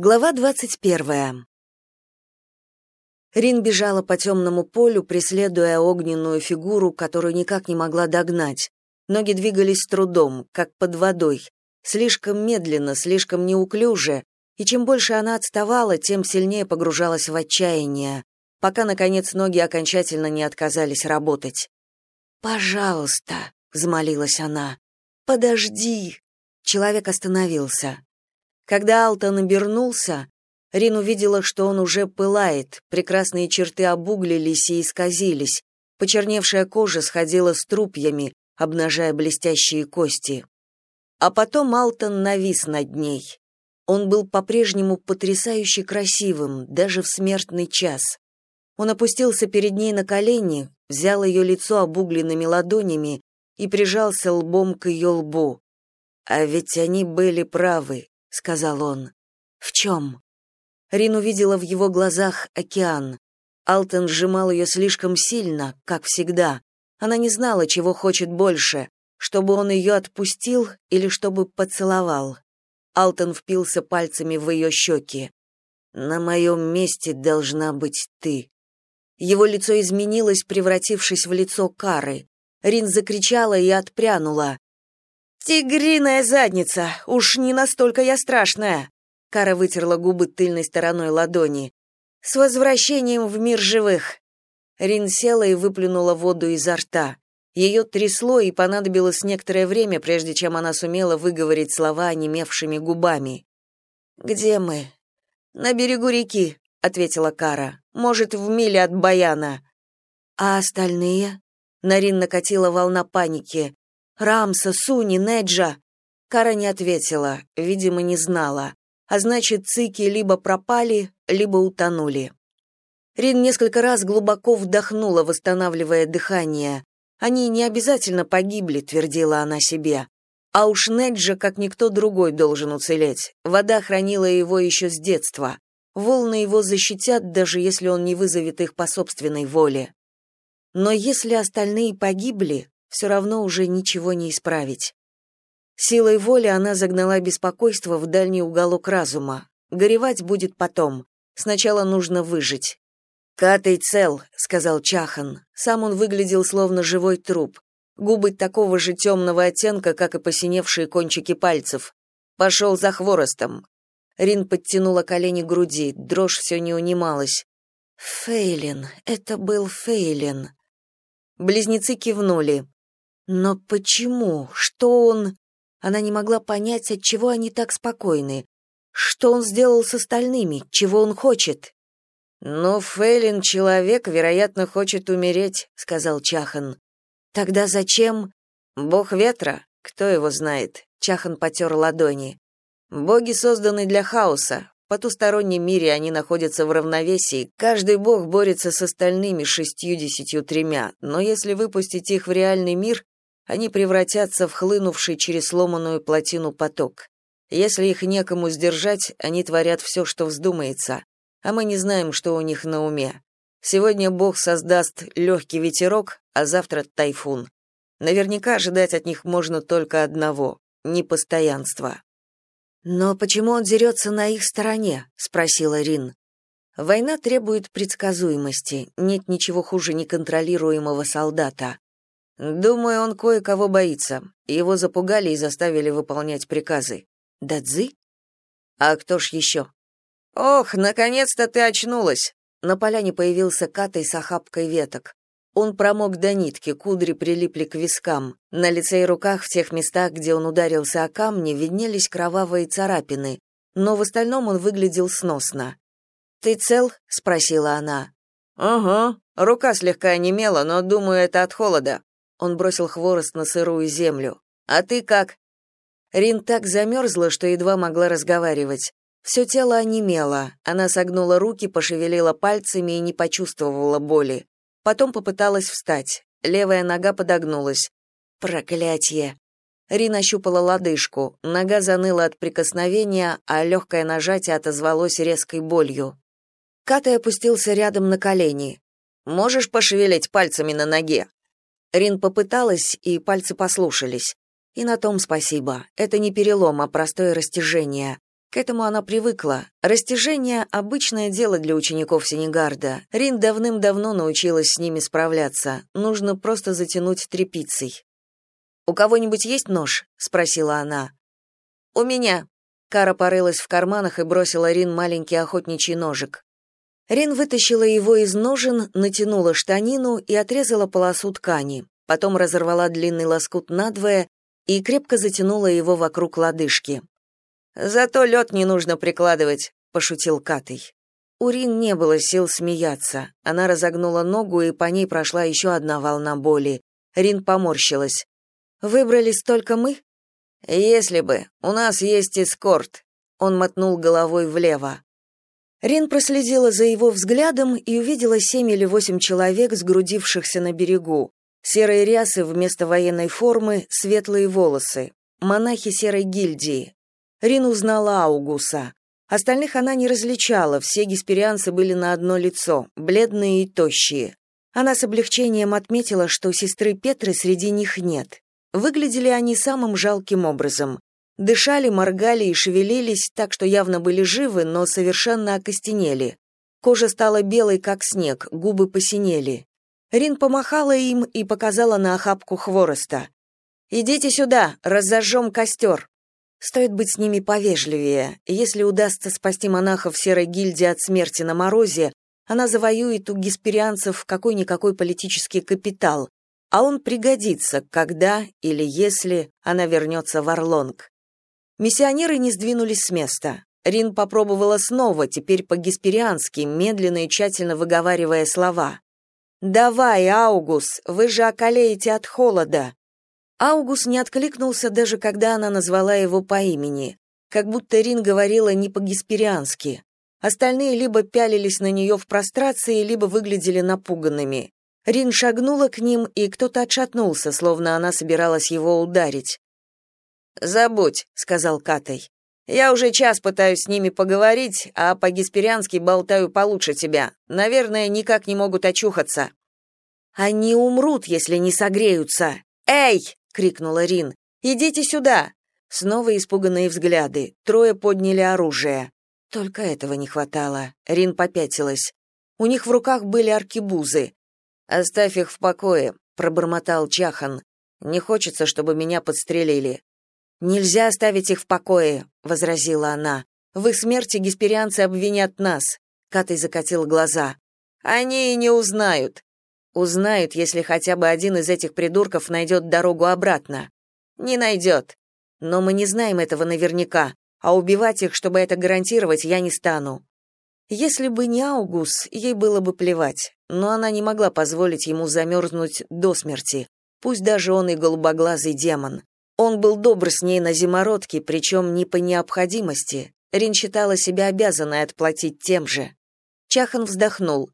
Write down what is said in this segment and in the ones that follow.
Глава двадцать первая. Рин бежала по темному полю, преследуя огненную фигуру, которую никак не могла догнать. Ноги двигались с трудом, как под водой, слишком медленно, слишком неуклюже, и чем больше она отставала, тем сильнее погружалась в отчаяние, пока, наконец, ноги окончательно не отказались работать. «Пожалуйста», — взмолилась она, — «подожди». Человек остановился. Когда Алтон обернулся, Рин увидела, что он уже пылает, прекрасные черты обуглились и исказились, почерневшая кожа сходила с трупьями, обнажая блестящие кости. А потом Алтон навис над ней. Он был по-прежнему потрясающе красивым, даже в смертный час. Он опустился перед ней на колени, взял ее лицо обугленными ладонями и прижался лбом к ее лбу. А ведь они были правы. — сказал он. «В чем?» Рин увидела в его глазах океан. Алтон сжимал ее слишком сильно, как всегда. Она не знала, чего хочет больше, чтобы он ее отпустил или чтобы поцеловал. Алтон впился пальцами в ее щеки. «На моем месте должна быть ты». Его лицо изменилось, превратившись в лицо Кары. Рин закричала и отпрянула. «Тигриная задница! Уж не настолько я страшная!» Кара вытерла губы тыльной стороной ладони. «С возвращением в мир живых!» Рин села и выплюнула воду изо рта. Ее трясло, и понадобилось некоторое время, прежде чем она сумела выговорить слова онемевшими губами. «Где мы?» «На берегу реки», — ответила Кара. «Может, в миле от Баяна». «А остальные?» Нарин накатила волна паники. Рамса, Суни, Неджа. Кара не ответила, видимо, не знала. А значит, цики либо пропали, либо утонули. Рин несколько раз глубоко вдохнула, восстанавливая дыхание. Они не обязательно погибли, твердила она себе. А уж Неджа, как никто другой, должен уцелеть. Вода хранила его еще с детства. Волны его защитят, даже если он не вызовет их по собственной воле. Но если остальные погибли, все равно уже ничего не исправить. Силой воли она загнала беспокойство в дальний уголок разума. Горевать будет потом. Сначала нужно выжить. «Катый цел», — сказал Чахан. Сам он выглядел словно живой труп. Губы такого же темного оттенка, как и посиневшие кончики пальцев. Пошел за хворостом. Рин подтянула колени к груди, дрожь все не унималась. «Фейлин, это был Фейлин». Близнецы кивнули. Но почему? Что он... Она не могла понять, от чего они так спокойны. Что он сделал с остальными? Чего он хочет? «Ну, Фейлин человек, вероятно, хочет умереть», — сказал Чахан. «Тогда зачем?» «Бог ветра? Кто его знает?» Чахан потер ладони. «Боги созданы для хаоса. В потустороннем мире они находятся в равновесии. Каждый бог борется с остальными шестью-десятью тремя. Но если выпустить их в реальный мир, они превратятся в хлынувший через сломанную плотину поток. Если их некому сдержать, они творят все, что вздумается, а мы не знаем, что у них на уме. Сегодня Бог создаст легкий ветерок, а завтра тайфун. Наверняка ожидать от них можно только одного — непостоянства. «Но почему он дерется на их стороне?» — спросила Рин. «Война требует предсказуемости, нет ничего хуже неконтролируемого солдата. Думаю, он кое-кого боится. Его запугали и заставили выполнять приказы. Дадзи? А кто ж еще?» Ох, наконец-то ты очнулась. На поляне появился Катай с охапкой веток. Он промок до нитки, кудри прилипли к вискам. На лице и руках в тех местах, где он ударился о камни, виднелись кровавые царапины, но в остальном он выглядел сносно. «Ты цел?» — спросила она. «Ага, рука слегка онемела, но, думаю, это от холода. Он бросил хворост на сырую землю. «А ты как?» Рин так замерзла, что едва могла разговаривать. Все тело онемело. Она согнула руки, пошевелила пальцами и не почувствовала боли. Потом попыталась встать. Левая нога подогнулась. Проклятье! Рин ощупала лодыжку. Нога заныла от прикосновения, а легкое нажатие отозвалось резкой болью. Катай опустился рядом на колени. «Можешь пошевелить пальцами на ноге?» Рин попыталась, и пальцы послушались. И на том спасибо. Это не перелом, а простое растяжение. К этому она привыкла. Растяжение — обычное дело для учеников Сенегарда. Рин давным-давно научилась с ними справляться. Нужно просто затянуть тряпицей. «У кого-нибудь есть нож?» — спросила она. «У меня». Кара порылась в карманах и бросила Рин маленький охотничий ножик. Рин вытащила его из ножен, натянула штанину и отрезала полосу ткани. Потом разорвала длинный лоскут надвое и крепко затянула его вокруг лодыжки. «Зато лед не нужно прикладывать», — пошутил Катей. У Рин не было сил смеяться. Она разогнула ногу, и по ней прошла еще одна волна боли. Рин поморщилась. Выбрались только мы? Если бы. У нас есть эскорт. Он мотнул головой влево. Рин проследила за его взглядом и увидела семь или восемь человек, сгрудившихся на берегу. Серые рясы вместо военной формы, светлые волосы. Монахи серой гильдии. Рин узнала Аугуса. Остальных она не различала, все гесперианцы были на одно лицо, бледные и тощие. Она с облегчением отметила, что сестры Петры среди них нет. Выглядели они самым жалким образом. Дышали, моргали и шевелились, так что явно были живы, но совершенно окостенели. Кожа стала белой, как снег, губы посинели. Рин помахала им и показала на охапку хвороста. «Идите сюда, разожжем костер». Стоит быть с ними повежливее. Если удастся спасти монахов серой гильдии от смерти на морозе, она завоюет у гесперианцев какой-никакой политический капитал, а он пригодится, когда или если она вернется в Орлонг. Миссионеры не сдвинулись с места. Рин попробовала снова, теперь по-геспериански, медленно и тщательно выговаривая слова. «Давай, Аугус, вы же околеете от холода!» Аугус не откликнулся, даже когда она назвала его по имени, как будто Рин говорила не по-геспериански. Остальные либо пялились на нее в прострации, либо выглядели напуганными. Рин шагнула к ним, и кто-то отшатнулся, словно она собиралась его ударить. «Забудь», — сказал Катай. «Я уже час пытаюсь с ними поговорить, а по-геспериански болтаю получше тебя. Наверное, никак не могут очухаться». «Они умрут, если не согреются!» «Эй!» — крикнула Рин. «Идите сюда!» Снова испуганные взгляды. Трое подняли оружие. Только этого не хватало. Рин попятилась. У них в руках были аркебузы. Оставь их в покое, пробормотал Чахан. Не хочется, чтобы меня подстрелили. Нельзя оставить их в покое, возразила она. В их смерти гесперианцы обвинят нас. Катей закатил глаза. Они и не узнают. Узнают, если хотя бы один из этих придурков найдет дорогу обратно. Не найдет. Но мы не знаем этого наверняка, а убивать их, чтобы это гарантировать, я не стану. Если бы не Аугус, ей было бы плевать, но она не могла позволить ему замерзнуть до смерти, пусть даже он и голубоглазый демон. Он был добр с ней на зимородке, причем не по необходимости. Рин считала себя обязанной отплатить тем же. Чахан вздохнул.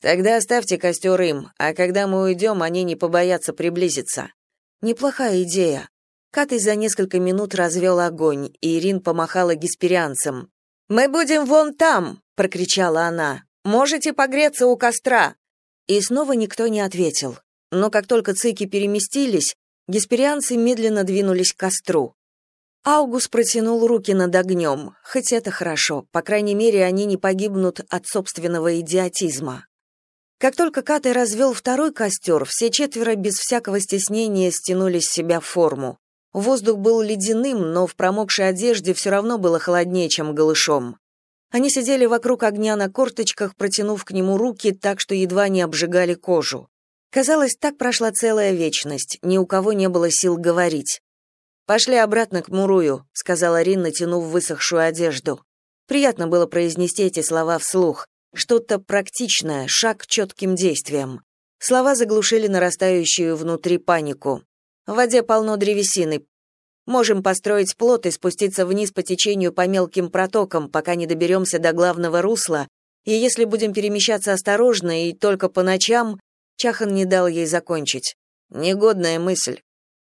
«Тогда оставьте костер им, а когда мы уйдем, они не побоятся приблизиться». Неплохая идея. Катый за несколько минут развел огонь, и Ирин помахала гесперианцам. «Мы будем вон там!» прокричала она. Можете погреться у костра. И снова никто не ответил. Но как только цики переместились, гесперианцы медленно двинулись к костру. Аугус протянул руки над огнем, хоть это хорошо, по крайней мере, они не погибнут от собственного идиотизма. Как только Катай развел второй костер, все четверо без всякого стеснения стянули с себя форму. Воздух был ледяным, но в промокшей одежде все равно было холоднее, чем голышом. Они сидели вокруг огня на корточках, протянув к нему руки так, что едва не обжигали кожу. Казалось, так прошла целая вечность, ни у кого не было сил говорить. «Пошли обратно к Мурую», — сказала Рин, натянув высохшую одежду. Приятно было произнести эти слова вслух. Что-то практичное, шаг к четким действиям. Слова заглушили нарастающую внутри панику. В воде полно древесины, Можем построить плот и спуститься вниз по течению по мелким протокам, пока не доберемся до главного русла, и если будем перемещаться осторожно и только по ночам, Чахан не дал ей закончить. Негодная мысль.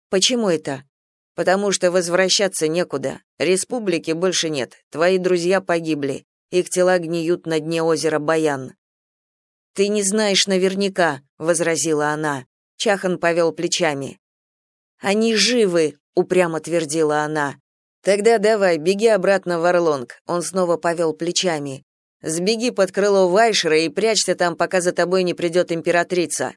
Почему это? Потому что возвращаться некуда. Республики больше нет. Твои друзья погибли. Их тела гниют на дне озера Баян. Ты не знаешь наверняка, возразила она. Чахан повел плечами. Они живы, упрямо твердила она. Тогда давай, беги обратно в Орлонг. Он снова повел плечами. Сбеги под крыло Вайшера и прячься там, пока за тобой не придет императрица.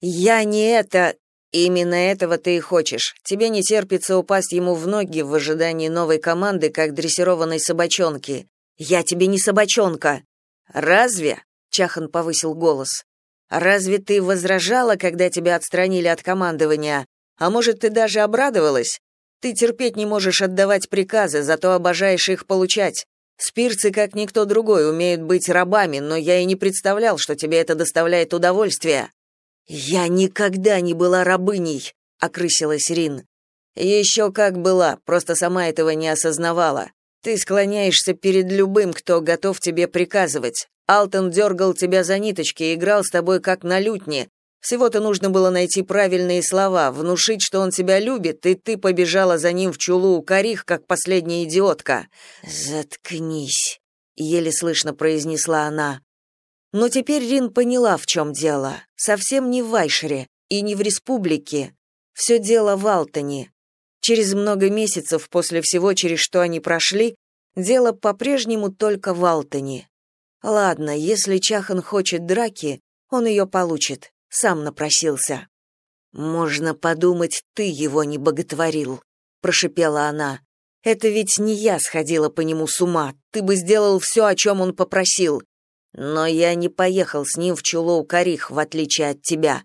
Я не это, именно этого ты и хочешь. Тебе не терпится упасть ему в ноги в ожидании новой команды, как дрессированной собачонки. Я тебе не собачонка. Разве? Чахан повысил голос. Разве ты возражала, когда тебя отстранили от командования? А может, ты даже обрадовалась? Ты терпеть не можешь отдавать приказы, зато обожаешь их получать. Спирцы, как никто другой, умеют быть рабами, но я и не представлял, что тебе это доставляет удовольствие. Я никогда не была рабыней, окрысилась Рин. «Еще как была, просто сама этого не осознавала. Ты склоняешься перед любым, кто готов тебе приказывать. Алтон дергал тебя за ниточки и играл с тобой как на лютне. Всего-то нужно было найти правильные слова, внушить, что он тебя любит, и ты побежала за ним в чулу у корих, как последняя идиотка. Заткнись, еле слышно произнесла она. Но теперь Рин поняла, в чем дело. Совсем не в Вайшере и не в республике. Все дело в Алтоне. Через много месяцев после всего, через что они прошли, дело по-прежнему только в Алтоне. Ладно, если Чахан хочет драки, он ее получит, сам напросился. Можно подумать, ты его не боготворил, прошипела она. Это ведь не я сходила по нему с ума. Ты бы сделал все, о чем он попросил. Но я не поехал с ним в Чулоу-Карих, в отличие от тебя.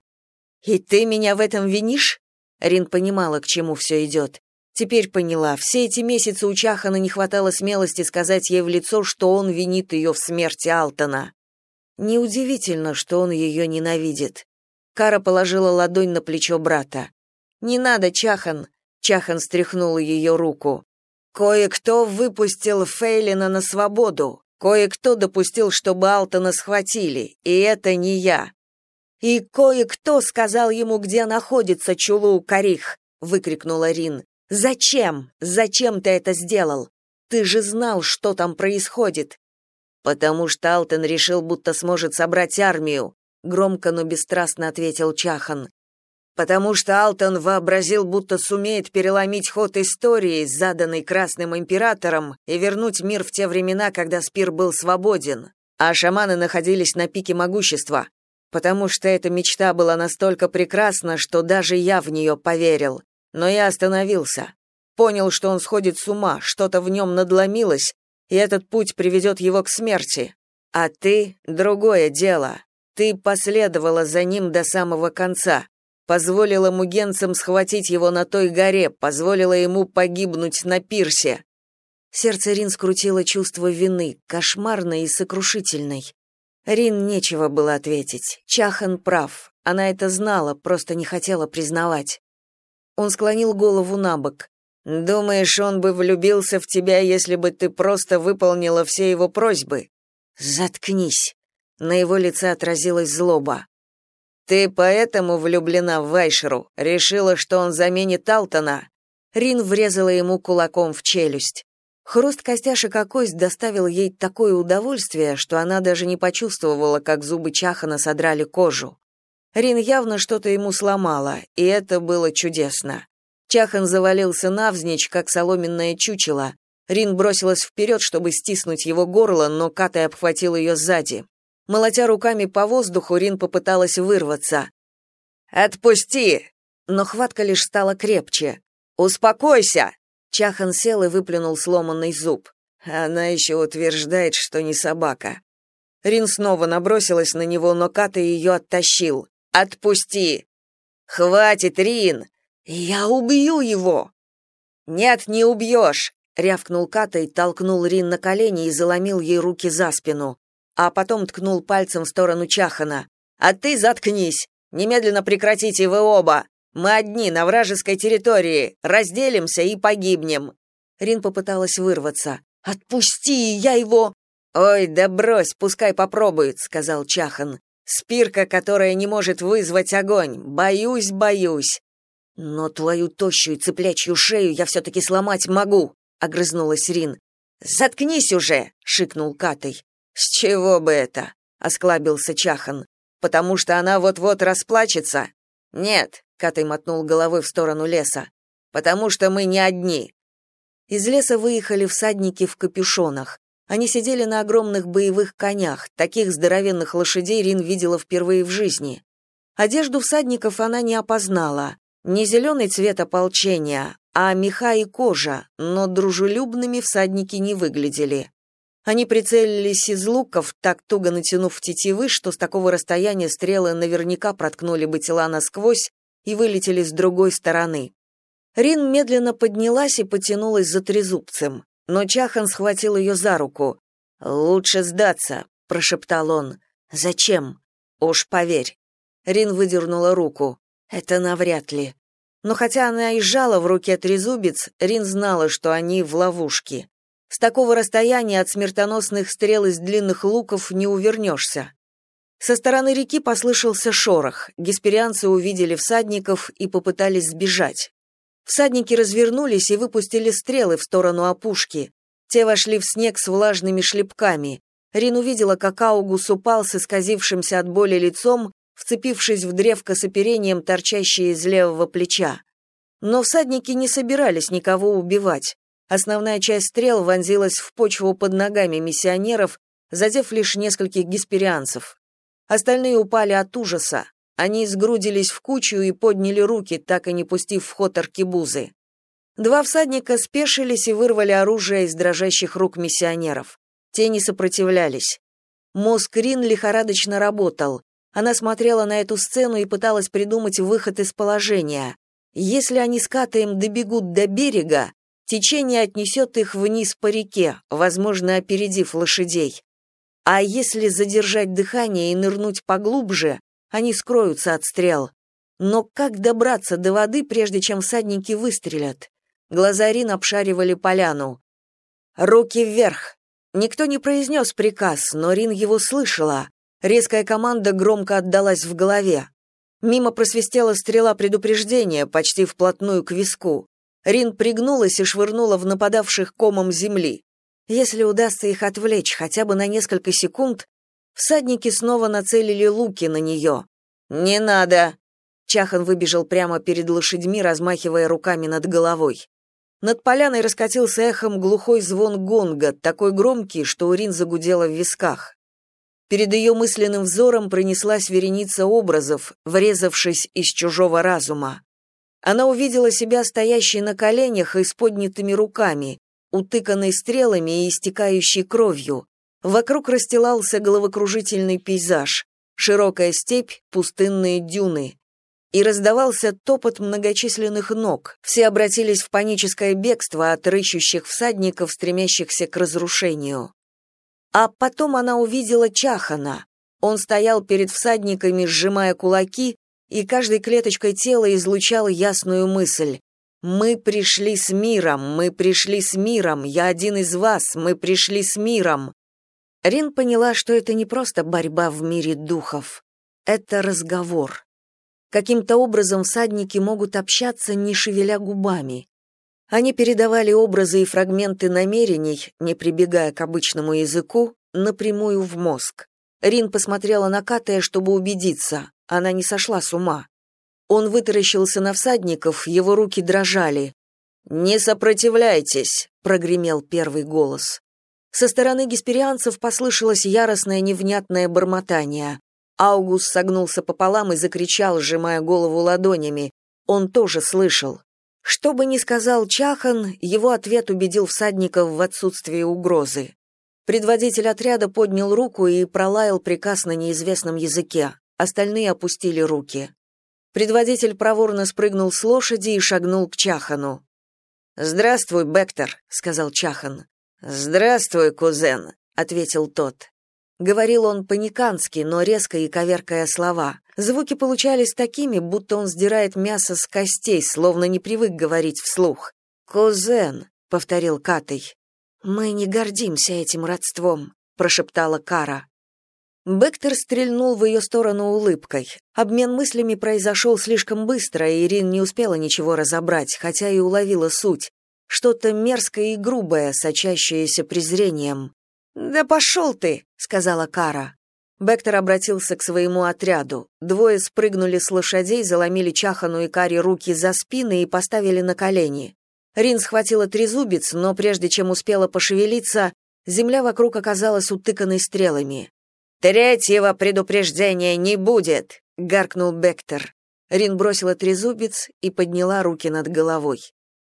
И ты меня в этом винишь? Рин понимала, к чему все идет. Теперь поняла, все эти месяцы у Чахана не хватало смелости сказать ей в лицо, что он винит ее в смерти Алтона. Неудивительно, что он ее ненавидит. Кара положила ладонь на плечо брата. «Не надо, Чахан!» Чахан стряхнул ее руку. «Кое-кто выпустил Фейлина на свободу. Кое-кто допустил, чтобы Алтона схватили, и это не я. «И кое-кто сказал ему, где находится Чулу Карих!» — выкрикнула Рин. «Зачем? Зачем ты это сделал? Ты же знал, что там происходит!» «Потому что Алтон решил, будто сможет собрать армию», — громко, но бесстрастно ответил Чахан. «Потому что Алтон вообразил, будто сумеет переломить ход истории, заданный Красным Императором, и вернуть мир в те времена, когда Спир был свободен, а шаманы находились на пике могущества потому что эта мечта была настолько прекрасна, что даже я в нее поверил. Но я остановился. Понял, что он сходит с ума, что-то в нем надломилось, и этот путь приведет его к смерти. А ты — другое дело. Ты последовала за ним до самого конца, позволила мугенцам схватить его на той горе, позволила ему погибнуть на пирсе. Сердце Рин скрутило чувство вины, кошмарной и сокрушительной. Рин нечего было ответить. Чахан прав. Она это знала, просто не хотела признавать. Он склонил голову на бок. «Думаешь, он бы влюбился в тебя, если бы ты просто выполнила все его просьбы?» «Заткнись!» На его лице отразилась злоба. «Ты поэтому влюблена в Вайшеру? Решила, что он заменит Алтона?» Рин врезала ему кулаком в челюсть. Хруст костяшек о кость доставил ей такое удовольствие, что она даже не почувствовала, как зубы Чахана содрали кожу. Рин явно что-то ему сломала, и это было чудесно. Чахан завалился навзничь, как соломенное чучело. Рин бросилась вперед, чтобы стиснуть его горло, но Катай обхватил ее сзади. Молотя руками по воздуху, Рин попыталась вырваться. «Отпусти!» Но хватка лишь стала крепче. «Успокойся!» Чахан сел и выплюнул сломанный зуб. Она еще утверждает, что не собака. Рин снова набросилась на него, но Ката ее оттащил. «Отпусти!» «Хватит, Рин! Я убью его!» «Нет, не убьешь!» — рявкнул Ката и толкнул Рин на колени и заломил ей руки за спину, а потом ткнул пальцем в сторону Чахана. «А ты заткнись! Немедленно прекратите вы оба! Мы одни на вражеской территории, разделимся и погибнем. Рин попыталась вырваться. Отпусти, я его Ой, да брось, пускай попробует, сказал Чахан. Спирка, которая не может вызвать огонь. Боюсь, боюсь. Но твою тощую цыплячью шею я все таки сломать могу, огрызнулась Рин. Заткнись уже, шикнул Катай. С чего бы это? осклабился Чахан. Потому что она вот-вот расплачется. Нет, Катай мотнул головой в сторону леса. Потому что мы не одни. Из леса выехали всадники в капюшонах. Они сидели на огромных боевых конях, таких здоровенных лошадей Рин видела впервые в жизни. Одежду всадников она не опознала. Не зеленый цвет ополчения, а меха и кожа, но дружелюбными всадники не выглядели. Они прицелились из луков, так туго натянув тетивы, что с такого расстояния стрелы наверняка проткнули бы тела насквозь и вылетели с другой стороны. Рин медленно поднялась и потянулась за трезубцем, но Чахан схватил ее за руку. «Лучше сдаться», — прошептал он. «Зачем?» «Уж поверь». Рин выдернула руку. «Это навряд ли». Но хотя она и сжала в руке трезубец, Рин знала, что они в ловушке. С такого расстояния от смертоносных стрел из длинных луков не увернешься. Со стороны реки послышался шорох. Гесперианцы увидели всадников и попытались сбежать. Всадники развернулись и выпустили стрелы в сторону опушки. Те вошли в снег с влажными шлепками. Рин увидела, как Аугус упал с исказившимся от боли лицом вцепившись в древко с оперением, торчащее из левого плеча. Но всадники не собирались никого убивать. Основная часть стрел вонзилась в почву под ногами миссионеров, задев лишь нескольких гесперианцев. Остальные упали от ужаса. Они сгрудились в кучу и подняли руки, так и не пустив в ход аркебузы. Два всадника спешились и вырвали оружие из дрожащих рук миссионеров. Те не сопротивлялись. Мозг Рин лихорадочно работал. Она смотрела на эту сцену и пыталась придумать выход из положения. Если они с Катаем добегут до берега, течение отнесет их вниз по реке, возможно, опередив лошадей. А если задержать дыхание и нырнуть поглубже, они скроются от стрел. Но как добраться до воды, прежде чем всадники выстрелят? Глаза Рин обшаривали поляну. «Руки вверх!» Никто не произнес приказ, но Рин его слышала. Резкая команда громко отдалась в голове. Мимо просвистела стрела предупреждения, почти вплотную к виску. Рин пригнулась и швырнула в нападавших комом земли. Если удастся их отвлечь хотя бы на несколько секунд, всадники снова нацелили луки на нее. «Не надо!» Чахан выбежал прямо перед лошадьми, размахивая руками над головой. Над поляной раскатился эхом глухой звон гонга, такой громкий, что Урин загудела в висках. Перед ее мысленным взором пронеслась вереница образов, врезавшись из чужого разума. Она увидела себя стоящей на коленях и с поднятыми руками, утыканной стрелами и истекающей кровью. Вокруг расстилался головокружительный пейзаж, широкая степь, пустынные дюны. И раздавался топот многочисленных ног. Все обратились в паническое бегство от рыщущих всадников, стремящихся к разрушению. А потом она увидела Чахана. Он стоял перед всадниками, сжимая кулаки, и каждой клеточкой тела излучал ясную мысль. «Мы пришли с миром, мы пришли с миром, я один из вас, мы пришли с миром». Рин поняла, что это не просто борьба в мире духов. Это разговор. Каким-то образом всадники могут общаться, не шевеля губами. Они передавали образы и фрагменты намерений, не прибегая к обычному языку, напрямую в мозг. Рин посмотрела на Катая, чтобы убедиться, она не сошла с ума. Он вытаращился на всадников, его руки дрожали. «Не сопротивляйтесь!» — прогремел первый голос. Со стороны гесперианцев послышалось яростное невнятное бормотание. Аугус согнулся пополам и закричал, сжимая голову ладонями. Он тоже слышал. Что бы ни сказал Чахан, его ответ убедил всадников в отсутствии угрозы. Предводитель отряда поднял руку и пролаял приказ на неизвестном языке. Остальные опустили руки. Предводитель проворно спрыгнул с лошади и шагнул к Чахану. «Здравствуй, Бектор», — сказал Чахан. «Здравствуй, кузен», — ответил тот. Говорил он по-никански, но резко и коверкая слова. Звуки получались такими, будто он сдирает мясо с костей, словно не привык говорить вслух. «Кузен», — повторил Катей. «Мы не гордимся этим родством», — прошептала Кара. Бектер стрельнул в ее сторону улыбкой. Обмен мыслями произошел слишком быстро, и Ирин не успела ничего разобрать, хотя и уловила суть. Что-то мерзкое и грубое, сочащееся презрением. «Да пошел ты!» — сказала Кара. Бектор обратился к своему отряду. Двое спрыгнули с лошадей, заломили Чахану и Каре руки за спины и поставили на колени. Рин схватила трезубец, но прежде чем успела пошевелиться, земля вокруг оказалась утыканной стрелами. «Третьего предупреждения не будет!» — гаркнул Бектор. Рин бросила трезубец и подняла руки над головой.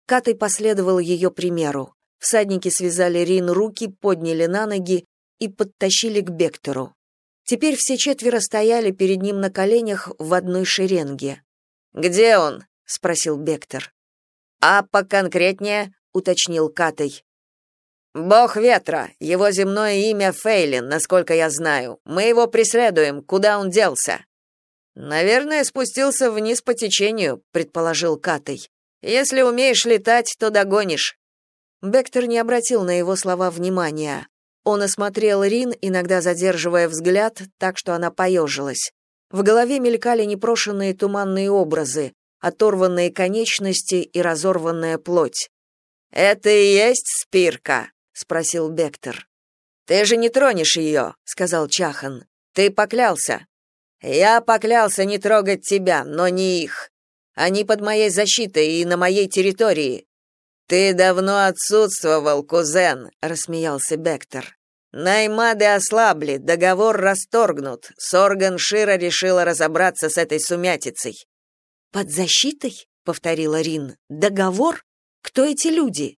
Катай последовал ее примеру. Всадники связали Рин руки, подняли на ноги и подтащили к Бектору. Теперь все четверо стояли перед ним на коленях в одной шеренге. «Где он?» — спросил Бектор. «А поконкретнее?» — уточнил Катай. «Бог ветра. Его земное имя Фейлин, насколько я знаю. Мы его преследуем. Куда он делся?» «Наверное, спустился вниз по течению», — предположил Катай. «Если умеешь летать, то догонишь». Бектор не обратил на его слова внимания. Он осмотрел Рин, иногда задерживая взгляд, так что она поежилась. В голове мелькали непрошенные туманные образы, оторванные конечности и разорванная плоть. «Это и есть спирка?» — спросил Бектор. «Ты же не тронешь ее», — сказал Чахан. «Ты поклялся». «Я поклялся не трогать тебя, но не их. Они под моей защитой и на моей территории. Ты давно отсутствовал, кузен, рассмеялся Бектор. Наймады ослабли, договор расторгнут. Сорган Шира решила разобраться с этой сумятицей. Под защитой? повторила Рин. Договор? Кто эти люди?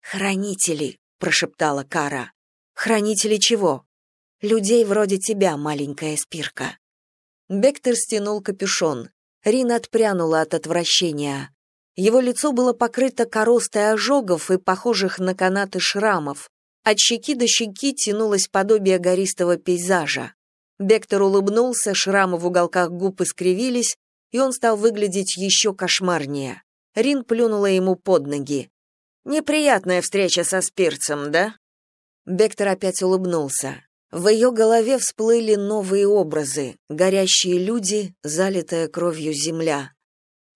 Хранители, прошептала Кара. Хранители чего? Людей вроде тебя, маленькая спирка. Бектор стянул капюшон. Рин отпрянула от отвращения. Его лицо было покрыто коростой ожогов и похожих на канаты шрамов. От щеки до щеки тянулось подобие гористого пейзажа. Бектор улыбнулся, шрамы в уголках губ искривились, и он стал выглядеть еще кошмарнее. Рин плюнула ему под ноги. «Неприятная встреча со Спирцем, да?» Бектор опять улыбнулся. В ее голове всплыли новые образы, горящие люди, залитая кровью земля.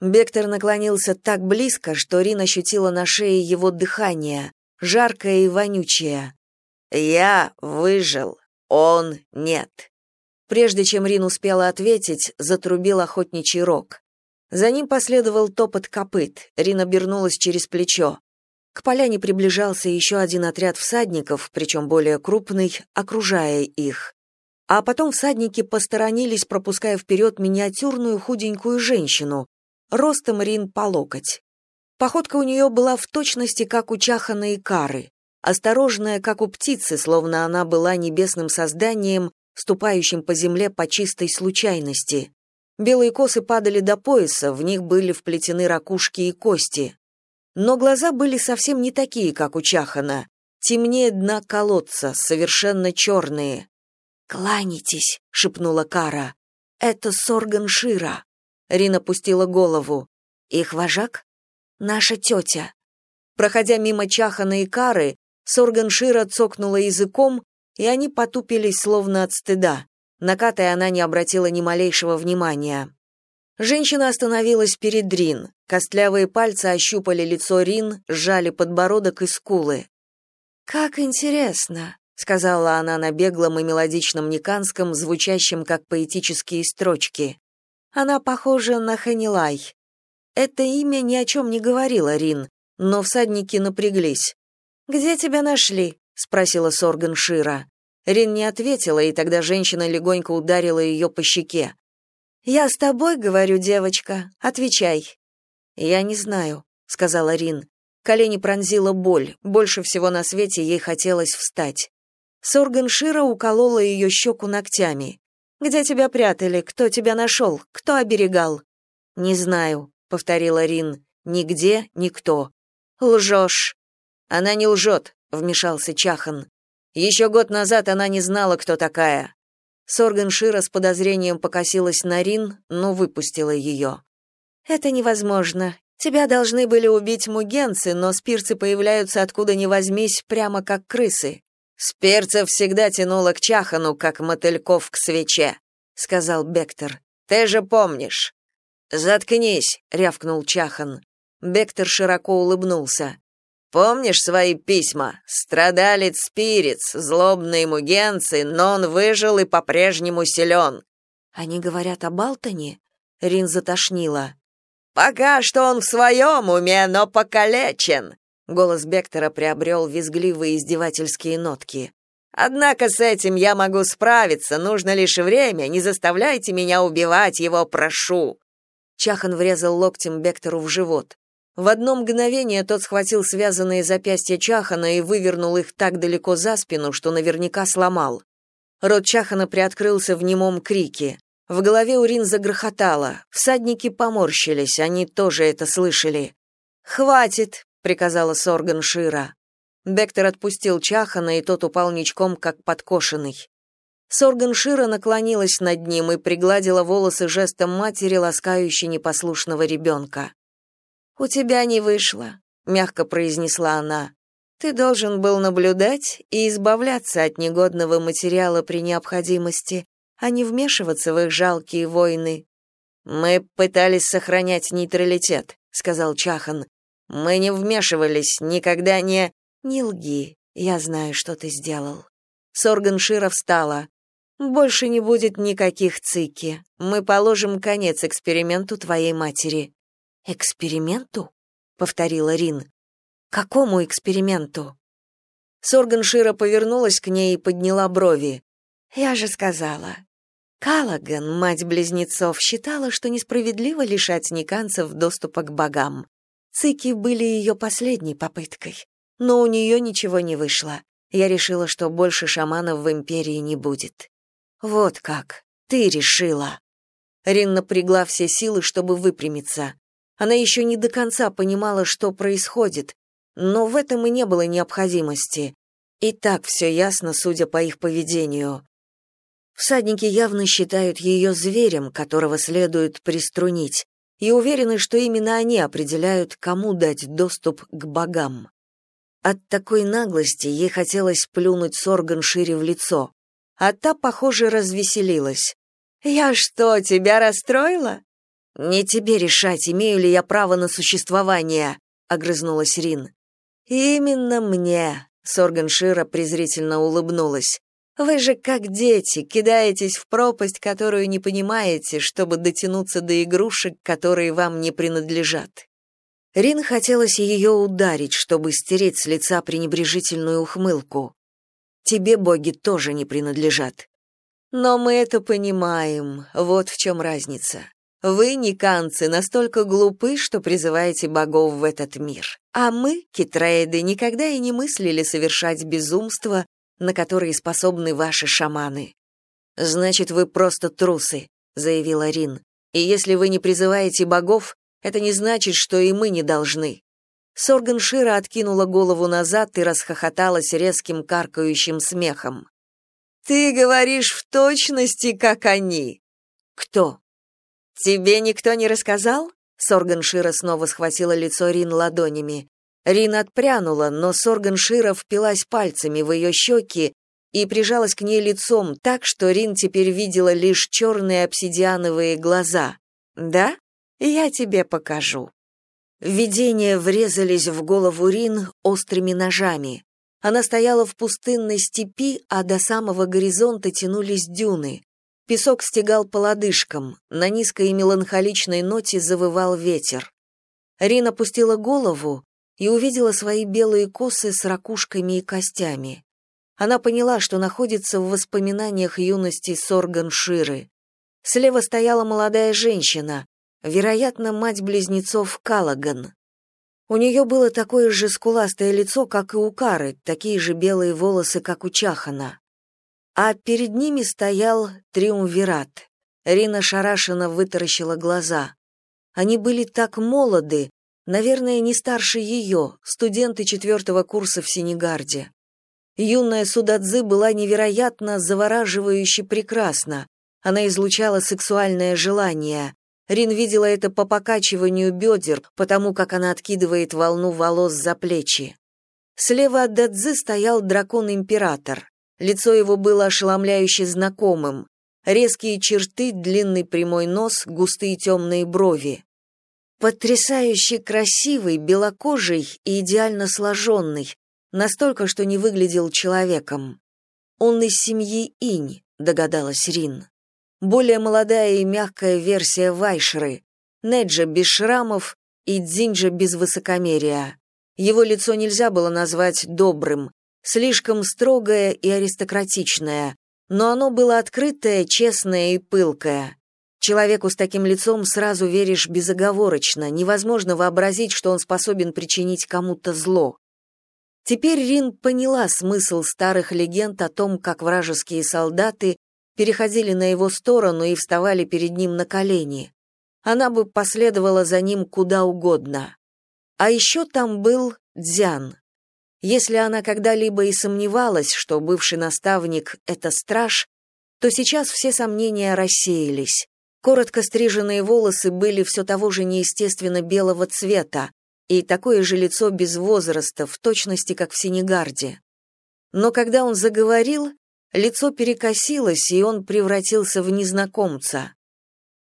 Бектор наклонился так близко, что Рин ощутила на шее его дыхание, жаркое и вонючее. «Я выжил, он нет». Прежде чем Рин успела ответить, затрубил охотничий рог. За ним последовал топот копыт. Рин обернулась через плечо. К поляне приближался еще один отряд всадников, причем более крупный, окружая их. А потом всадники посторонились, пропуская вперед миниатюрную худенькую женщину, ростом Рин по локоть. Походка у нее была в точности, как у Чахана и Кары, осторожная, как у птицы, словно она была небесным созданием, ступающим по земле по чистой случайности. Белые косы падали до пояса, в них были вплетены ракушки и кости. Но глаза были совсем не такие, как у Чахана, темнее дна колодца, совершенно черные. «Кланяйтесь», — шепнула Кара. «Это Сорган Шира». Рина пустила голову. Их вожак? Наша тетя. Проходя мимо Чахана и Кары, Сорган Шира цокнула языком, и они потупились словно от стыда. На Катай она не обратила ни малейшего внимания. Женщина остановилась перед Рин. Костлявые пальцы ощупали лицо Рин, сжали подбородок и скулы. «Как интересно», — сказала она на беглом и мелодичном никанском, звучащем как поэтические строчки. Она похожа на Ханилай. Это имя ни о чем не говорило Рин, но всадники напряглись. «Где тебя нашли?» — спросила Сорган Шира. Рин не ответила, и тогда женщина легонько ударила ее по щеке. «Я с тобой, — говорю, девочка, — отвечай». «Я не знаю», — сказала Рин. Колени пронзила боль, больше всего на свете ей хотелось встать. Сорган Шира уколола ее щеку ногтями. Где тебя прятали? Кто тебя нашел? Кто оберегал?» «Не знаю», — повторила Рин. «Нигде, никто». «Лжешь». «Она не лжет», — вмешался Чахан. «Еще год назад она не знала, кто такая». Сорган Шира с подозрением покосилась на Рин, но выпустила ее. «Это невозможно. Тебя должны были убить мугенцы, но спирцы появляются откуда ни возьмись, прямо как крысы. Сперцев всегда тянуло к Чахану, как мотыльков к свече, сказал Бектор. Ты же помнишь. Заткнись, рявкнул Чахан. Бектор широко улыбнулся. Помнишь свои письма? Страдалец Спирец, злобные мугенцы, но он выжил и по-прежнему силен». Они говорят о Балтоне? Рин затошнила. Пока что он в своем уме, но покалечен. Голос Бектора приобрел визгливые издевательские нотки. Однако с этим я могу справиться, нужно лишь время, не заставляйте меня убивать его, прошу. Чахан врезал локтем Бектору в живот. В одно мгновение тот схватил связанные запястья Чахана и вывернул их так далеко за спину, что наверняка сломал. Рот Чахана приоткрылся в немом крике. В голове Урин загрохотало. Всадники поморщились, они тоже это слышали. «Хватит!» — приказала Сорган Шира. Бектор отпустил Чахана, и тот упал ничком, как подкошенный. Сорган Шира наклонилась над ним и пригладила волосы жестом матери, ласкающей непослушного ребенка. «У тебя не вышло», — мягко произнесла она. «Ты должен был наблюдать и избавляться от негодного материала при необходимости, а не вмешиваться в их жалкие войны. Мы пытались сохранять нейтралитет, сказал Чахан. Мы не вмешивались, никогда не Не лги. Я знаю, что ты сделал. Сорган Шира встала. Больше не будет никаких цики. Мы положим конец эксперименту твоей матери. Эксперименту? повторила Рин. Какому эксперименту? Сорган Шира повернулась к ней и подняла брови. Я же сказала, Калаган, мать близнецов, считала, что несправедливо лишать никанцев доступа к богам. Цики были ее последней попыткой, но у нее ничего не вышло. Я решила, что больше шаманов в империи не будет. Вот как. Ты решила. Рин напрягла все силы, чтобы выпрямиться. Она еще не до конца понимала, что происходит, но в этом и не было необходимости. И так все ясно, судя по их поведению. Всадники явно считают ее зверем, которого следует приструнить, и уверены, что именно они определяют, кому дать доступ к богам. От такой наглости ей хотелось плюнуть Сорган шире в лицо, а та, похоже, развеселилась. «Я что, тебя расстроила?» «Не тебе решать, имею ли я право на существование», — огрызнулась Рин. «Именно мне», — Сорган Шира презрительно улыбнулась. Вы же как дети, кидаетесь в пропасть, которую не понимаете, чтобы дотянуться до игрушек, которые вам не принадлежат. Рин хотелось ее ударить, чтобы стереть с лица пренебрежительную ухмылку. Тебе боги тоже не принадлежат. Но мы это понимаем, вот в чем разница. Вы, никанцы, настолько глупы, что призываете богов в этот мир. А мы, китраиды, никогда и не мыслили совершать безумство на которые способны ваши шаманы. Значит, вы просто трусы, заявила Рин. И если вы не призываете богов, это не значит, что и мы не должны. Сорган Шира откинула голову назад и расхохоталась резким каркающим смехом. Ты говоришь в точности, как они. Кто? Тебе никто не рассказал? Сорган Шира снова схватила лицо Рин ладонями. Рин отпрянула, но Сорган Шира впилась пальцами в ее щеки и прижалась к ней лицом так, что Рин теперь видела лишь черные обсидиановые глаза. «Да? Я тебе покажу». Видения врезались в голову Рин острыми ножами. Она стояла в пустынной степи, а до самого горизонта тянулись дюны. Песок стегал по лодыжкам, на низкой и меланхоличной ноте завывал ветер. Рин опустила голову, и увидела свои белые косы с ракушками и костями. Она поняла, что находится в воспоминаниях юности Сорган Ширы. Слева стояла молодая женщина, вероятно, мать близнецов Калаган. У нее было такое же скуластое лицо, как и у Кары, такие же белые волосы, как у Чахана. А перед ними стоял триумвират. Рина шарашенно вытаращила глаза. Они были так молоды, Наверное, не старше ее, студенты четвертого курса в Сенегарде. Юная Судадзы была невероятно завораживающе прекрасна. Она излучала сексуальное желание. Рин видела это по покачиванию бедер, потому как она откидывает волну волос за плечи. Слева от Дадзы стоял дракон-император. Лицо его было ошеломляюще знакомым. Резкие черты, длинный прямой нос, густые темные брови. Потрясающе красивый, белокожий и идеально сложенный, настолько, что не выглядел человеком. Он из семьи Инь, догадалась Рин. Более молодая и мягкая версия Вайшры. Неджа без шрамов и Дзинджа без высокомерия. Его лицо нельзя было назвать добрым, слишком строгое и аристократичное, но оно было открытое, честное и пылкое. Человеку с таким лицом сразу веришь безоговорочно, невозможно вообразить, что он способен причинить кому-то зло. Теперь Рин поняла смысл старых легенд о том, как вражеские солдаты переходили на его сторону и вставали перед ним на колени. Она бы последовала за ним куда угодно. А еще там был Дзян. Если она когда-либо и сомневалась, что бывший наставник — это страж, то сейчас все сомнения рассеялись. Коротко стриженные волосы были все того же неестественно белого цвета, и такое же лицо без возраста, в точности, как в Сенегарде. Но когда он заговорил, лицо перекосилось, и он превратился в незнакомца.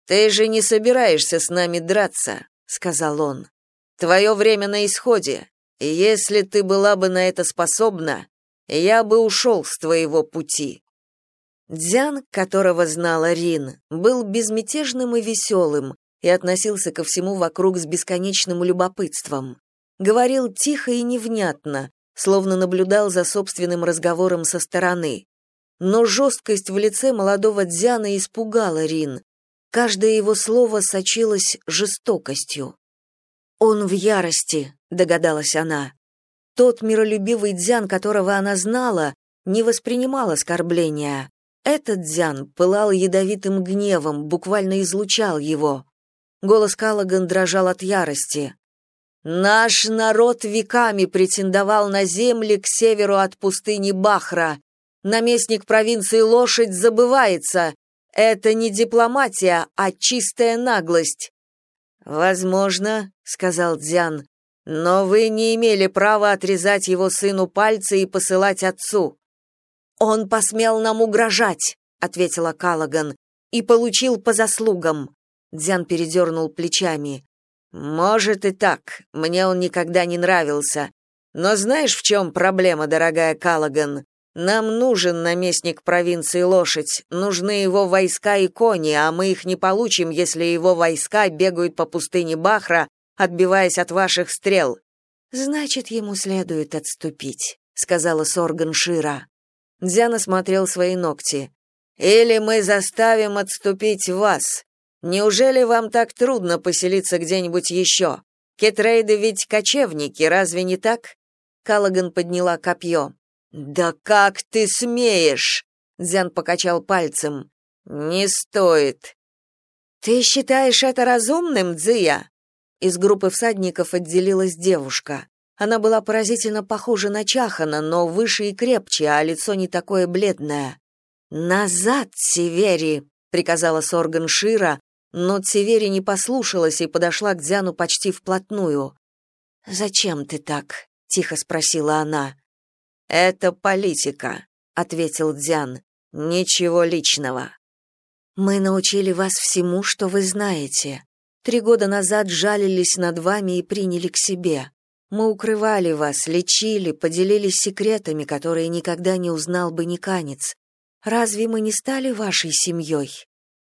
«Ты же не собираешься с нами драться», — сказал он. «Твое время на исходе. Если ты была бы на это способна, я бы ушел с твоего пути». Дзян, которого знала Рин, был безмятежным и веселым и относился ко всему вокруг с бесконечным любопытством. Говорил тихо и невнятно, словно наблюдал за собственным разговором со стороны. Но жесткость в лице молодого Дзяна испугала Рин. Каждое его слово сочилось жестокостью. «Он в ярости», — догадалась она. Тот миролюбивый Дзян, которого она знала, не воспринимал оскорбления. Этот Дзян пылал ядовитым гневом, буквально излучал его. Голос Калаган дрожал от ярости. «Наш народ веками претендовал на земли к северу от пустыни Бахра. Наместник провинции Лошадь забывается. Это не дипломатия, а чистая наглость». «Возможно», — сказал Дзян, — «но вы не имели права отрезать его сыну пальцы и посылать отцу. «Он посмел нам угрожать», — ответила Калаган, «и получил по заслугам». Дзян передернул плечами. «Может и так. Мне он никогда не нравился. Но знаешь, в чем проблема, дорогая Калаган? Нам нужен наместник провинции Лошадь, нужны его войска и кони, а мы их не получим, если его войска бегают по пустыне Бахра, отбиваясь от ваших стрел». «Значит, ему следует отступить», — сказала Сорган Шира. Дзян смотрел свои ногти. «Или мы заставим отступить вас. Неужели вам так трудно поселиться где-нибудь еще? Кетрейды ведь кочевники, разве не так?» Калаган подняла копье. «Да как ты смеешь?» Дзян покачал пальцем. «Не стоит». «Ты считаешь это разумным, Дзия?» Из группы всадников отделилась девушка. Она была поразительно похожа на Чахана, но выше и крепче, а лицо не такое бледное. «Назад, Севери!» — приказала Сорган Шира, но Севери не послушалась и подошла к Дзяну почти вплотную. «Зачем ты так?» — тихо спросила она. «Это политика», — ответил Дзян. «Ничего личного». «Мы научили вас всему, что вы знаете. Три года назад жалились над вами и приняли к себе. Мы укрывали вас, лечили, поделились секретами, которые никогда не узнал бы никанец. Разве мы не стали вашей семьей?»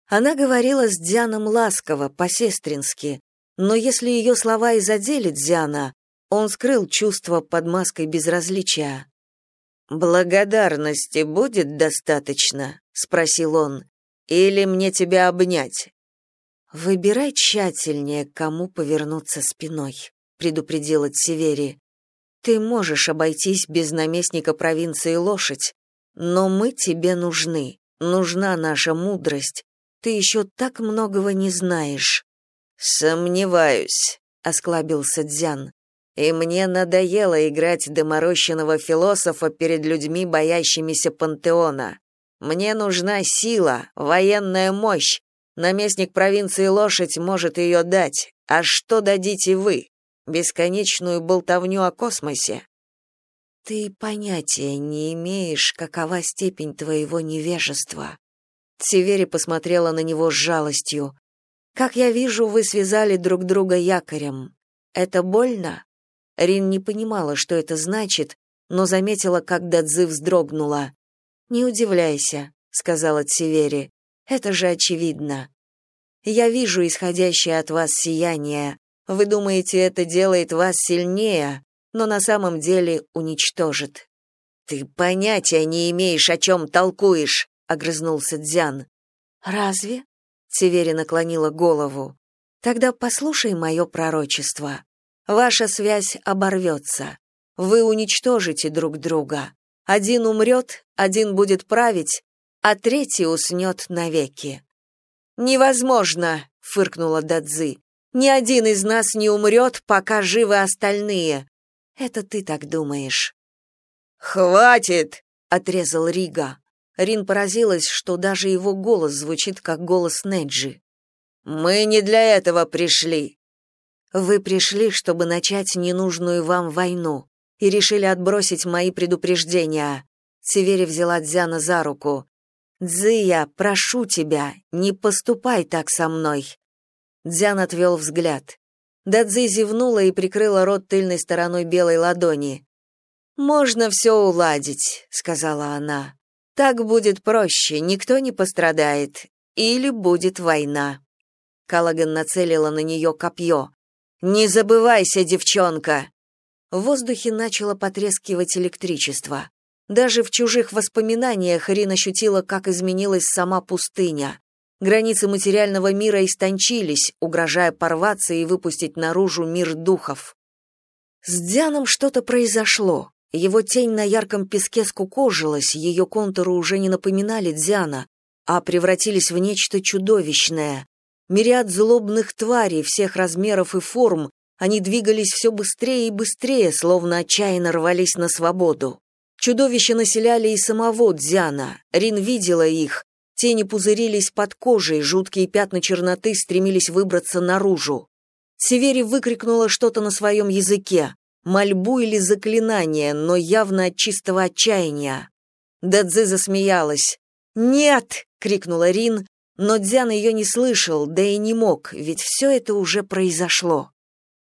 Она говорила с Дзяном ласково, по-сестрински, но если ее слова и задели Дзяна, он скрыл чувство под маской безразличия. «Благодарности будет достаточно?» — спросил он. «Или мне тебя обнять?» «Выбирай тщательнее, кому повернуться спиной», предупредила Севери. Ты можешь обойтись без наместника провинции Лошадь, но мы тебе нужны. Нужна наша мудрость. Ты еще так многого не знаешь. Сомневаюсь, осклабился Дзян. И мне надоело играть доморощенного философа перед людьми, боящимися пантеона. Мне нужна сила, военная мощь. Наместник провинции Лошадь может ее дать. А что дадите вы? бесконечную болтовню о космосе. Ты понятия не имеешь, какова степень твоего невежества. Севери посмотрела на него с жалостью. Как я вижу, вы связали друг друга якорем. Это больно? Рин не понимала, что это значит, но заметила, как Дадзи вздрогнула. Не удивляйся, сказала Севери. Это же очевидно. Я вижу исходящее от вас сияние. Вы думаете, это делает вас сильнее, но на самом деле уничтожит. Ты понятия не имеешь, о чем толкуешь, огрызнулся Дзян. Разве? Севери наклонила голову. Тогда послушай мое пророчество. Ваша связь оборвется. Вы уничтожите друг друга. Один умрет, один будет править, а третий уснет навеки. Невозможно, фыркнула Дадзи. Ни один из нас не умрет, пока живы остальные. Это ты так думаешь. Хватит, отрезал Рига. Рин поразилась, что даже его голос звучит как голос Неджи. Мы не для этого пришли. Вы пришли, чтобы начать ненужную вам войну и решили отбросить мои предупреждения. Севери взяла Дзяна за руку. «Дзия, прошу тебя, не поступай так со мной». Дзян отвел взгляд. Дадзи зевнула и прикрыла рот тыльной стороной белой ладони. «Можно все уладить», — сказала она. «Так будет проще, никто не пострадает. Или будет война». Калаган нацелила на нее копье. «Не забывайся, девчонка!» В воздухе начало потрескивать электричество. Даже в чужих воспоминаниях Рин ощутила, как изменилась сама пустыня. Границы материального мира истончились, угрожая порваться и выпустить наружу мир духов. С Дзяном что-то произошло. Его тень на ярком песке скукожилась, ее контуры уже не напоминали Дзяна, а превратились в нечто чудовищное. Мириад злобных тварей всех размеров и форм они двигались все быстрее и быстрее, словно отчаянно рвались на свободу. Чудовища населяли и самого Дзяна. Рин видела их. Тени пузырились под кожей, жуткие пятна черноты стремились выбраться наружу. Севери выкрикнула что-то на своем языке, мольбу или заклинание, но явно от чистого отчаяния. Дадзе засмеялась. «Нет!» — крикнула Рин, но Дзян ее не слышал, да и не мог, ведь все это уже произошло.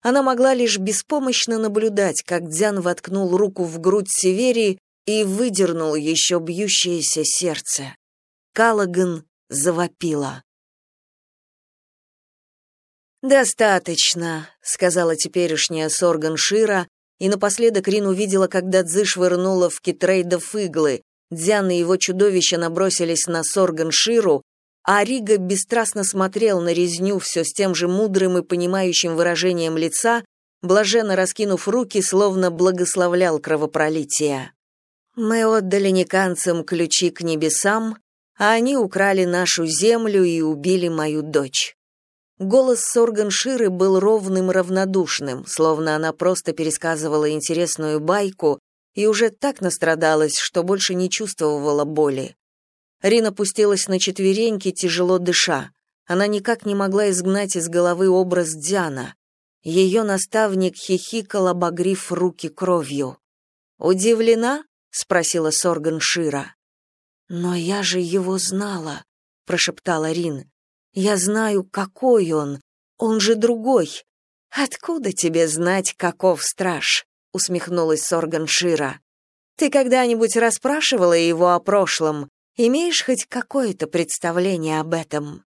Она могла лишь беспомощно наблюдать, как Дзян воткнул руку в грудь Северии и выдернул еще бьющееся сердце. Калаган завопила. «Достаточно», — сказала теперешняя Сорган Шира, и напоследок Рин увидела, когда Дзы швырнула в Китрейда иглы. Дзян и его чудовища набросились на Сорган Ширу, а Рига бесстрастно смотрел на резню все с тем же мудрым и понимающим выражением лица, блаженно раскинув руки, словно благословлял кровопролитие. «Мы отдали никанцам ключи к небесам, а они украли нашу землю и убили мою дочь». Голос Сорганширы был ровным равнодушным, словно она просто пересказывала интересную байку и уже так настрадалась, что больше не чувствовала боли. Рин опустилась на четвереньки, тяжело дыша. Она никак не могла изгнать из головы образ Диана. Ее наставник хихикал, обогрив руки кровью. «Удивлена?» — спросила Сорган Шира. «Но я же его знала», — прошептала Рин. «Я знаю, какой он. Он же другой». «Откуда тебе знать, каков страж?» — усмехнулась Сорган Шира. «Ты когда-нибудь расспрашивала его о прошлом? Имеешь хоть какое-то представление об этом?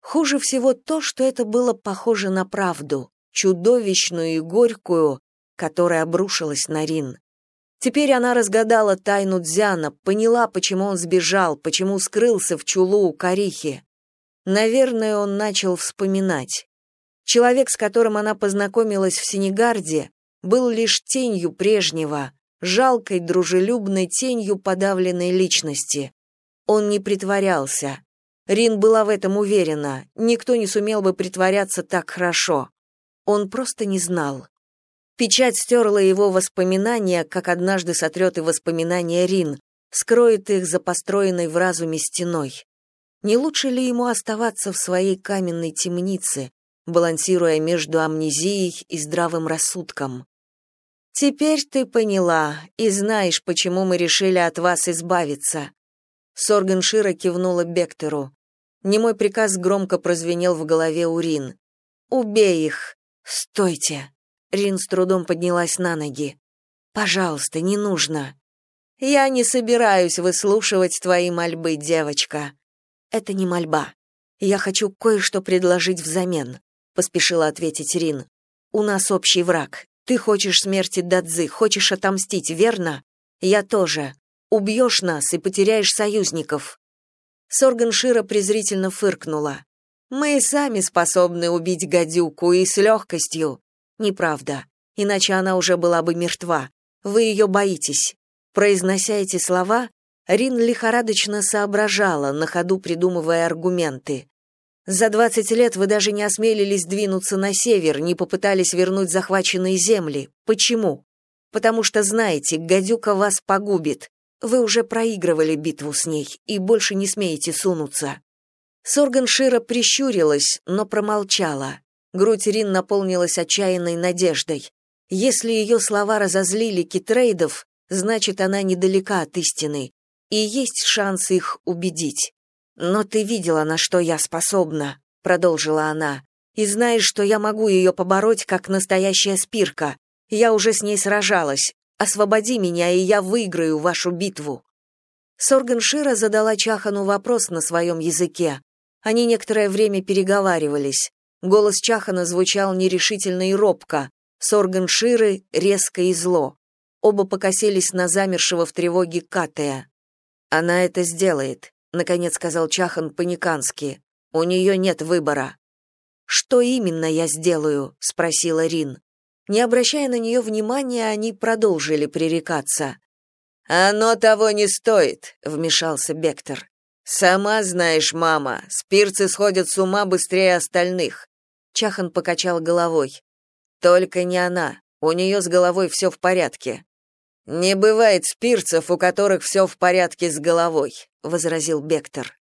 Хуже всего то, что это было похоже на правду, чудовищную и горькую, которая обрушилась на Рин. Теперь она разгадала тайну Дзяна, поняла, почему он сбежал, почему скрылся в чулу у Карихи. Наверное, он начал вспоминать. Человек, с которым она познакомилась в Сенегарде, был лишь тенью прежнего, жалкой, дружелюбной тенью подавленной личности. Он не притворялся. Рин была в этом уверена. Никто не сумел бы притворяться так хорошо. Он просто не знал. Печать стерла его воспоминания, как однажды сотрет и воспоминания Рин, скроет их за построенной в разуме стеной. Не лучше ли ему оставаться в своей каменной темнице, балансируя между амнезией и здравым рассудком? Теперь ты поняла и знаешь, почему мы решили от вас избавиться. Сорген Шира кивнула Бектеру. Немой приказ громко прозвенел в голове у Рин. «Убей их! Стойте!» Рин с трудом поднялась на ноги. «Пожалуйста, не нужно!» «Я не собираюсь выслушивать твои мольбы, девочка!» «Это не мольба. Я хочу кое-что предложить взамен, поспешила ответить Рин. У нас общий враг. Ты хочешь смерти Дадзы, хочешь отомстить, верно? Я тоже. Убьешь нас и потеряешь союзников. Сорган Шира презрительно фыркнула. Мы сами способны убить гадюку и с легкостью. Неправда. Иначе она уже была бы мертва. Вы ее боитесь. Произнося эти слова, Рин лихорадочно соображала, на ходу придумывая аргументы. За двадцать лет вы даже не осмелились двинуться на север, не попытались вернуть захваченные земли. Почему? Потому что знаете, гадюка вас погубит. Вы уже проигрывали битву с ней и больше не смеете сунуться. Сорган Шира прищурилась, но промолчала. Грудь Рин наполнилась отчаянной надеждой. Если ее слова разозлили китрейдов, значит, она недалека от истины, и есть шанс их убедить. «Но ты видела, на что я способна», — продолжила она, «и знаешь, что я могу ее побороть, как настоящая спирка. Я уже с ней сражалась. Освободи меня, и я выиграю вашу битву». Сорган Шира задала Чахану вопрос на своем языке. Они некоторое время переговаривались. Голос Чахана звучал нерешительно и робко, Сорган Ширы — резко и зло. Оба покосились на замершего в тревоге Катая. «Она это сделает», — наконец сказал Чахан по-никански. «У нее нет выбора». «Что именно я сделаю?» — спросила Рин. Не обращая на нее внимания, они продолжили пререкаться. «Оно того не стоит», — вмешался Бектор. «Сама знаешь, мама, спирцы сходят с ума быстрее остальных». Чахан покачал головой. «Только не она. У нее с головой все в порядке. «Не бывает спирцев, у которых все в порядке с головой», — возразил Бектор.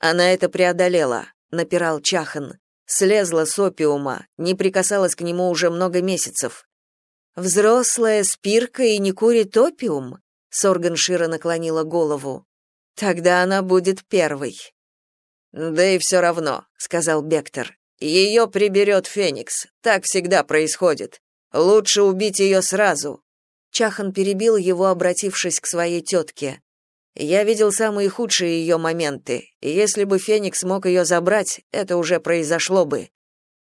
«Она это преодолела», — напирал Чахан. «Слезла с опиума, не прикасалась к нему уже много месяцев». «Взрослая спирка и не курит опиум?» — Сорган Шира наклонила голову. «Тогда она будет первой». «Да и все равно», — сказал Бектор. «Ее приберет Феникс. Так всегда происходит. Лучше убить ее сразу, Чахан перебил его, обратившись к своей тетке. Я видел самые худшие ее моменты, если бы Феникс мог ее забрать, это уже произошло бы.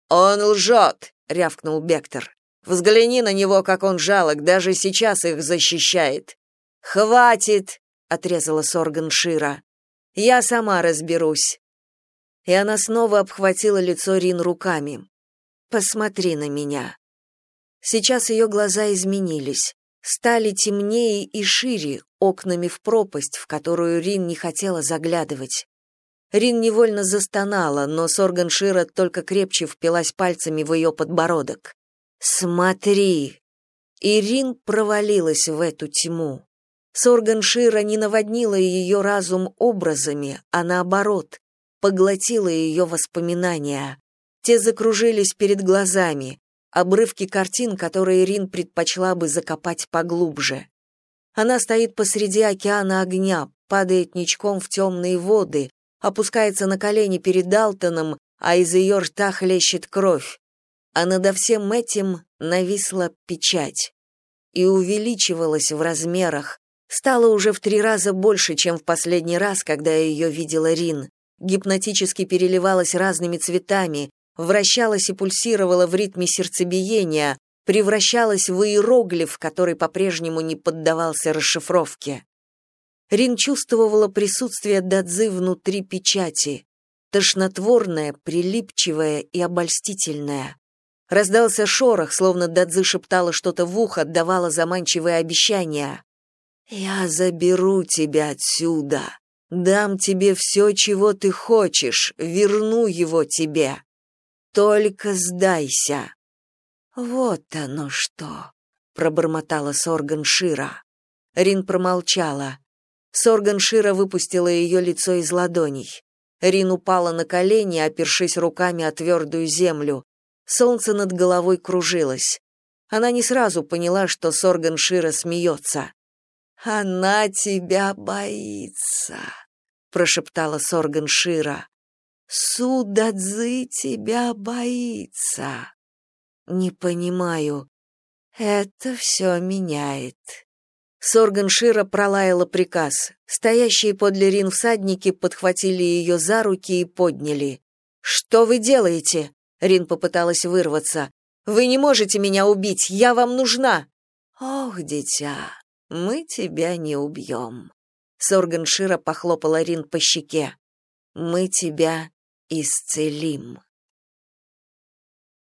«Он лжет!» — рявкнул Бектор. «Взгляни на него, как он жалок, даже сейчас их защищает». «Хватит!» — отрезала Сорган Шира. «Я сама разберусь». И она снова обхватила лицо Рин руками. «Посмотри на меня». Сейчас ее глаза изменились стали темнее и шире, окнами в пропасть, в которую Рин не хотела заглядывать. Рин невольно застонала, но Сорган Шира только крепче впилась пальцами в ее подбородок. «Смотри!» И Рин провалилась в эту тьму. Сорган Шира не наводнила ее разум образами, а наоборот, поглотила ее воспоминания. Те закружились перед глазами, обрывки картин, которые Рин предпочла бы закопать поглубже. Она стоит посреди океана огня, падает ничком в темные воды, опускается на колени перед Далтоном, а из ее рта хлещет кровь. А надо всем этим нависла печать. И увеличивалась в размерах, стала уже в три раза больше, чем в последний раз, когда ее видела Рин. Гипнотически переливалась разными цветами, вращалась и пульсировала в ритме сердцебиения, превращалась в иероглиф, который по-прежнему не поддавался расшифровке. Рин чувствовала присутствие Дадзы внутри печати, тошнотворное, прилипчивое и обольстительное. Раздался шорох, словно Дадзы шептала что-то в ухо, отдавала заманчивые обещания. «Я заберу тебя отсюда, дам тебе все, чего ты хочешь, верну его тебе». Только сдайся. Вот оно что, пробормотала Сорган Шира. Рин промолчала. Сорган Шира выпустила ее лицо из ладоней. Рин упала на колени, опершись руками о твердую землю. Солнце над головой кружилось. Она не сразу поняла, что Сорган Шира смеется. «Она тебя боится», — прошептала Сорган Шира. Судадзы тебя боится. Не понимаю. Это все меняет. Сорган Шира пролаяла приказ. Стоящие подле Рин всадники подхватили ее за руки и подняли. «Что вы делаете?» Рин попыталась вырваться. «Вы не можете меня убить, я вам нужна!» «Ох, дитя, мы тебя не убьем!» Сорган Шира похлопала Рин по щеке. «Мы тебя исцелим!»